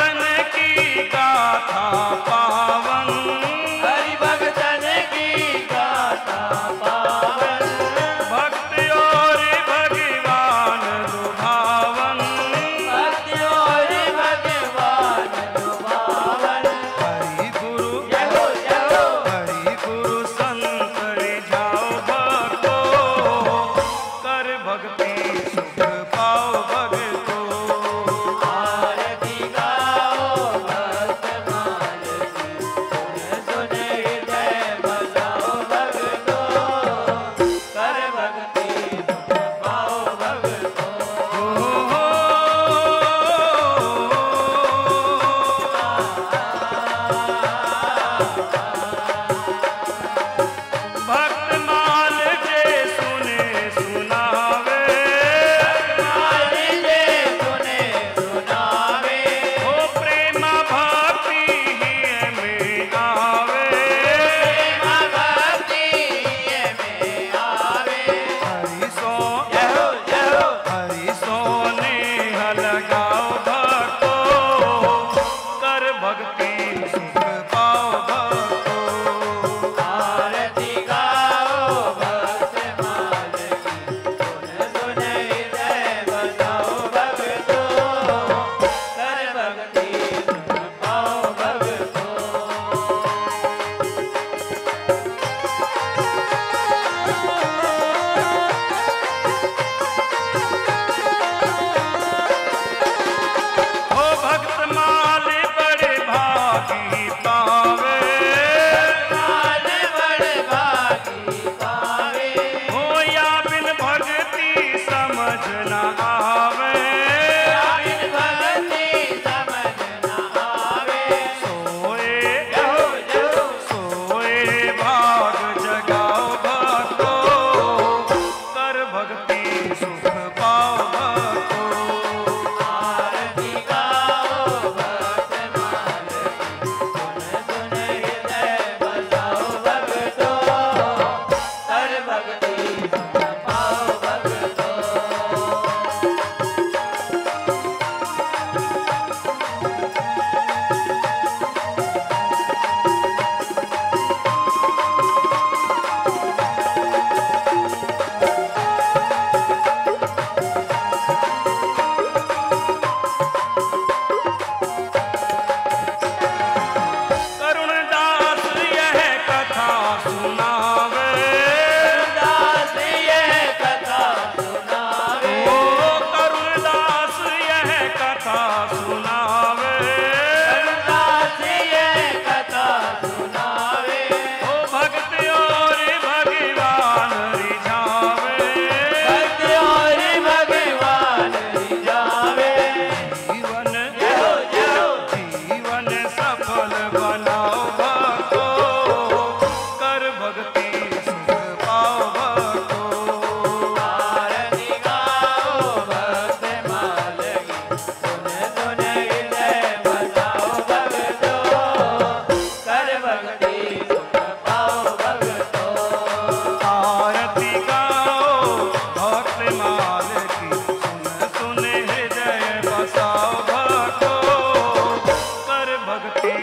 भगतन ਭਗਤੇ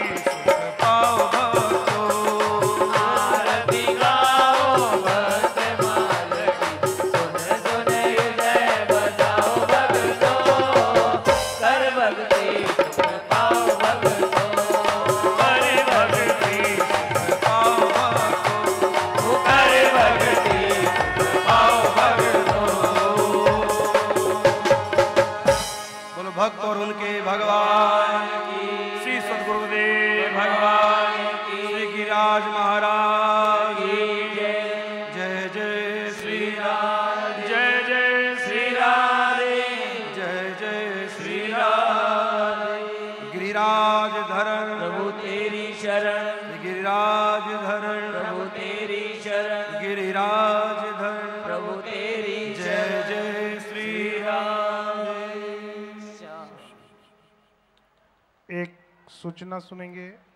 गिरिराज धरण। प्रभु तेरी शरण। गिरिराज धरण। प्रभु तेरी जय जय श्री राम एक सूचना सुनेंगे।